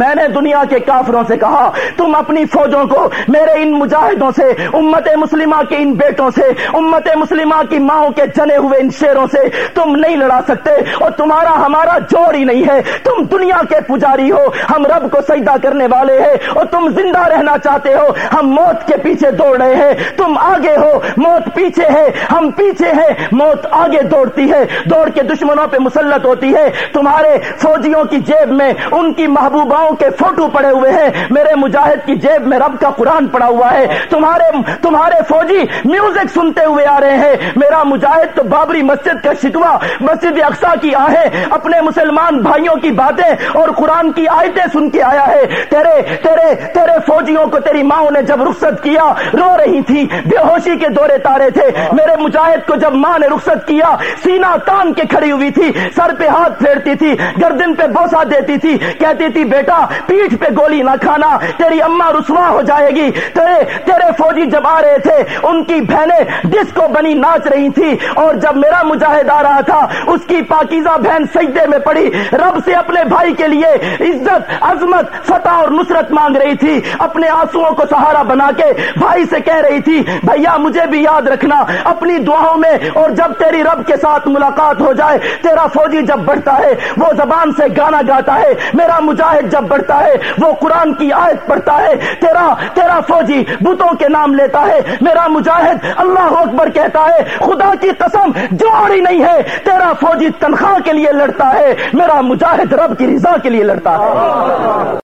میں نے دنیا کے کافروں سے کہا، تم اپنی فوجوں کو میرے ان مجاہدوں سے، امت مسلمہ کے ان بیٹوں سے، امت مسلمہ کی ماؤں کے جنے ہوئے ان شیروں سے تم نہیں لڑا سکتے اور تمہارا ہمارا جوڑ ہی نہیں ہے۔ تم دنیا کے پجاری ہو، ہم رب کو سجدہ کرنے والے ہیں اور تم زندہ رہنا چاہتے ہو۔ ہم موت کے پیچھے دوڑ رہے ہیں۔ تم آگے ہو، موت پیچھے ہے، ہم پیچھے ہیں۔ موت آگے دوڑتی ہے، دوڑ کے دشمنوں پہ مسلط ہوتی ہے۔ تمہارے فوجیوں کی جیب میں ان کی محبوباؤں کے فوٹو پڑے ہوئے ہیں۔ میرے مجاہد کی جیب میں رب کا قرآن پڑا ہوا ہے۔ تمہارے تمہارے فوجی میوزک سنتے ہوئے آ رہے ہیں۔ میرا مجاہد تو بابری مسجد کا شکوا مسجد اقسا کی آہیں اپنے مسلمان بھائیوں کی باتیں اور قرآن کی آیتیں سن کے آیا ہے۔ تیرے تیرے تیرے فوجیوں کو تیری ماں نے جب رخصت کیا، رو رہی تھی۔ بے ہوشی کے دورے تارے تھے۔ میرے مجاہد کو جب ماں نے رخصت کیا سینا تان کے کھڑی ہوئی تھی۔ سر پہ ہاتھ پھیرتی تھی، گردن پہ بوسا دیتی تھی۔ کہتی تھی، بیٹا پیٹھ پہ گولی نہ کھانا، تیری اما رسوا ہو جائے گی تیرے تیرے فوجی جب آ رہے تھے، ان کی بہنیں ڈسکو بنی ناچ رہی تھی۔ اور جب میرا مجاہد آ رہا تھا، اس کی پاکیزہ بہن سجدے میں پڑی۔ رب سے اپنے بھائی کے لیے عزت، عظمت، فتح اور نصرت مانگ رہی تھی۔ اپنے آنسو کو سہارا بنا کے بھائی سے کہہ رہی تھی، بھیا، مجھے بھی یاد رکھنا، اپنی دعاؤں میں اور جب تیری رب کے ساتھ ملاقات ہو جائے، تیرا فوجی جب بڑھتا ہے، وہ زبان سے گانا گاتا ہے۔ میرا مجاہد جب جب بڑھتا ہے، وہ قرآن کی آیت پڑھتا ہے، تیرا تیرا فوجی بتوں کے نام لیتا ہے، میرا مجاہد اللہ اکبر کہتا ہے، خدا کی قسم جوڑی نہیں ہے، تیرا فوجی تنخواہ کے لیے لڑتا ہے، میرا مجاہد رب کی رضا کے لیے لڑتا ہے۔